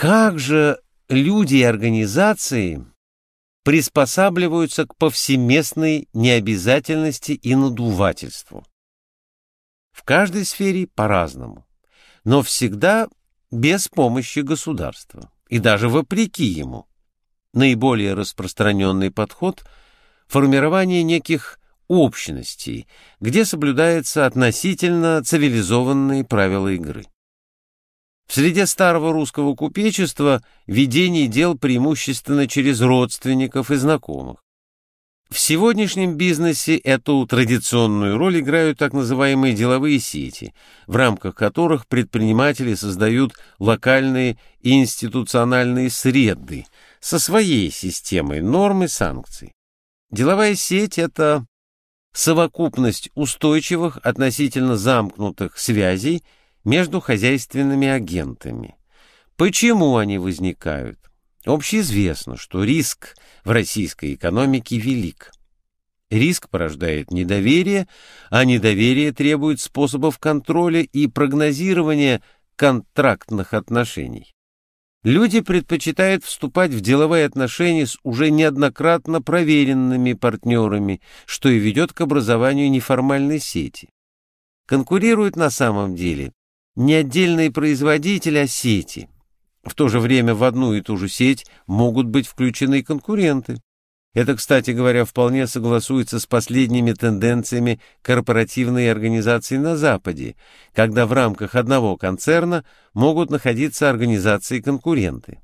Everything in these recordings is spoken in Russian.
Как же люди и организации приспосабливаются к повсеместной необязательности и надувательству? В каждой сфере по-разному, но всегда без помощи государства и даже вопреки ему. Наиболее распространенный подход – формирование неких общностей, где соблюдаются относительно цивилизованные правила игры. В среде старого русского купечества ведение дел преимущественно через родственников и знакомых. В сегодняшнем бизнесе эту традиционную роль играют так называемые деловые сети, в рамках которых предприниматели создают локальные институциональные среды со своей системой норм и санкций. Деловая сеть – это совокупность устойчивых относительно замкнутых связей – между хозяйственными агентами. Почему они возникают? Общеизвестно, что риск в российской экономике велик. Риск порождает недоверие, а недоверие требует способов контроля и прогнозирования контрактных отношений. Люди предпочитают вступать в деловые отношения с уже неоднократно проверенными партнерами, что и ведет к образованию неформальной сети. Конкурируют на самом деле не отдельные производители, а сети. В то же время в одну и ту же сеть могут быть включены конкуренты. Это, кстати говоря, вполне согласуется с последними тенденциями корпоративной организации на Западе, когда в рамках одного концерна могут находиться организации-конкуренты.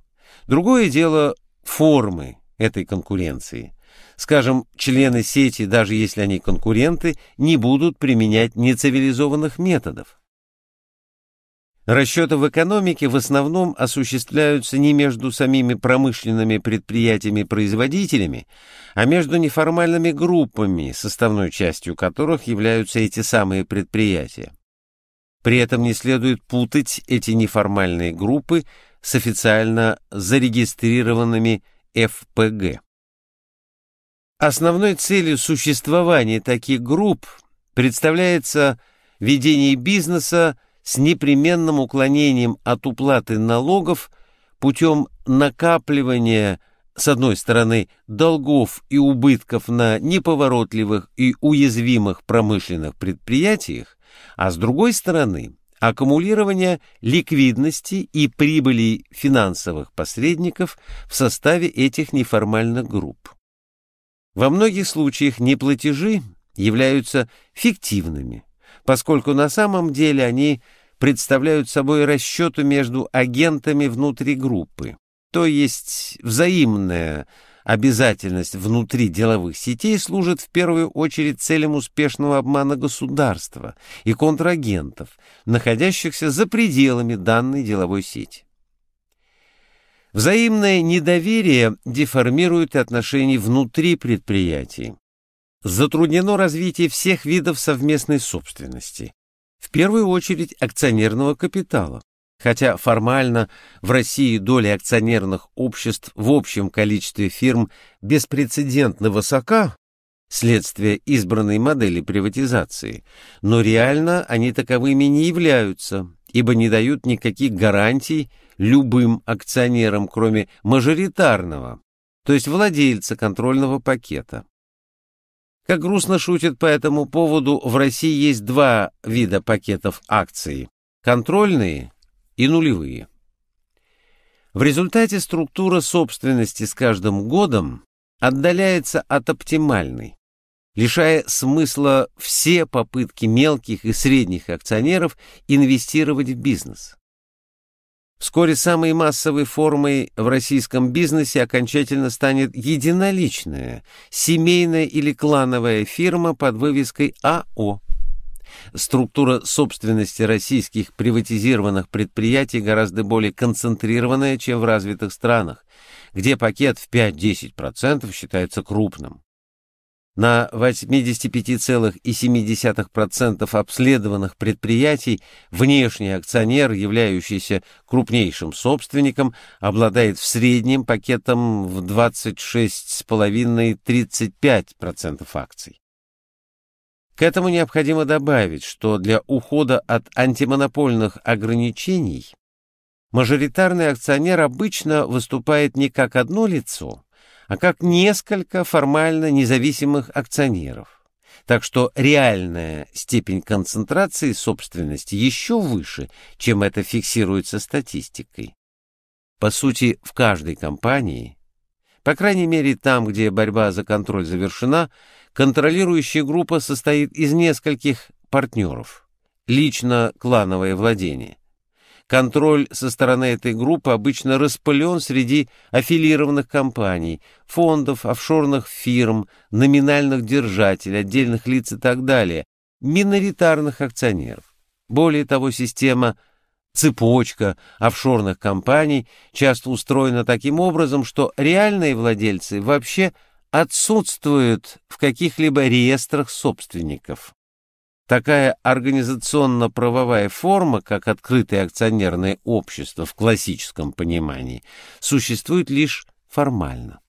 Другое дело – формы этой конкуренции. Скажем, члены сети, даже если они конкуренты, не будут применять нецивилизованных методов. Расчеты в экономике в основном осуществляются не между самими промышленными предприятиями-производителями, а между неформальными группами, составной частью которых являются эти самые предприятия. При этом не следует путать эти неформальные группы с официально зарегистрированными ФПГ. Основной целью существования таких групп представляется ведение бизнеса с непременным уклонением от уплаты налогов путем накапливания, с одной стороны, долгов и убытков на неповоротливых и уязвимых промышленных предприятиях, а с другой стороны, аккумулирования ликвидности и прибыли финансовых посредников в составе этих неформальных групп. Во многих случаях неплатежи являются фиктивными, поскольку на самом деле они представляют собой расчеты между агентами внутри группы, то есть взаимная обязательность внутри деловых сетей служит в первую очередь целям успешного обмана государства и контрагентов, находящихся за пределами данной деловой сети. Взаимное недоверие деформирует отношения внутри предприятий. Затруднено развитие всех видов совместной собственности, в первую очередь акционерного капитала. Хотя формально в России доля акционерных обществ в общем количестве фирм беспрецедентно высока, следствие избранной модели приватизации, но реально они таковыми не являются, ибо не дают никаких гарантий любым акционерам, кроме мажоритарного, то есть владельца контрольного пакета. Как грустно шутят по этому поводу, в России есть два вида пакетов акций – контрольные и нулевые. В результате структура собственности с каждым годом отдаляется от оптимальной, лишая смысла все попытки мелких и средних акционеров инвестировать в бизнес. Вскоре самой массовой формой в российском бизнесе окончательно станет единоличная, семейная или клановая фирма под вывеской АО. Структура собственности российских приватизированных предприятий гораздо более концентрированная, чем в развитых странах, где пакет в 5-10% считается крупным. На 85,7% обследованных предприятий внешний акционер, являющийся крупнейшим собственником, обладает в среднем пакетом в 26,5-35% акций. К этому необходимо добавить, что для ухода от антимонопольных ограничений Мажоритарный акционер обычно выступает не как одно лицо, а как несколько формально независимых акционеров. Так что реальная степень концентрации собственности еще выше, чем это фиксируется статистикой. По сути, в каждой компании, по крайней мере там, где борьба за контроль завершена, контролирующая группа состоит из нескольких партнеров, лично клановое владение – Контроль со стороны этой группы обычно распылен среди аффилированных компаний, фондов, офшорных фирм, номинальных держателей, отдельных лиц и так далее, миноритарных акционеров. Более того, система цепочка офшорных компаний часто устроена таким образом, что реальные владельцы вообще отсутствуют в каких-либо реестрах собственников. Такая организационно-правовая форма, как открытое акционерное общество в классическом понимании, существует лишь формально.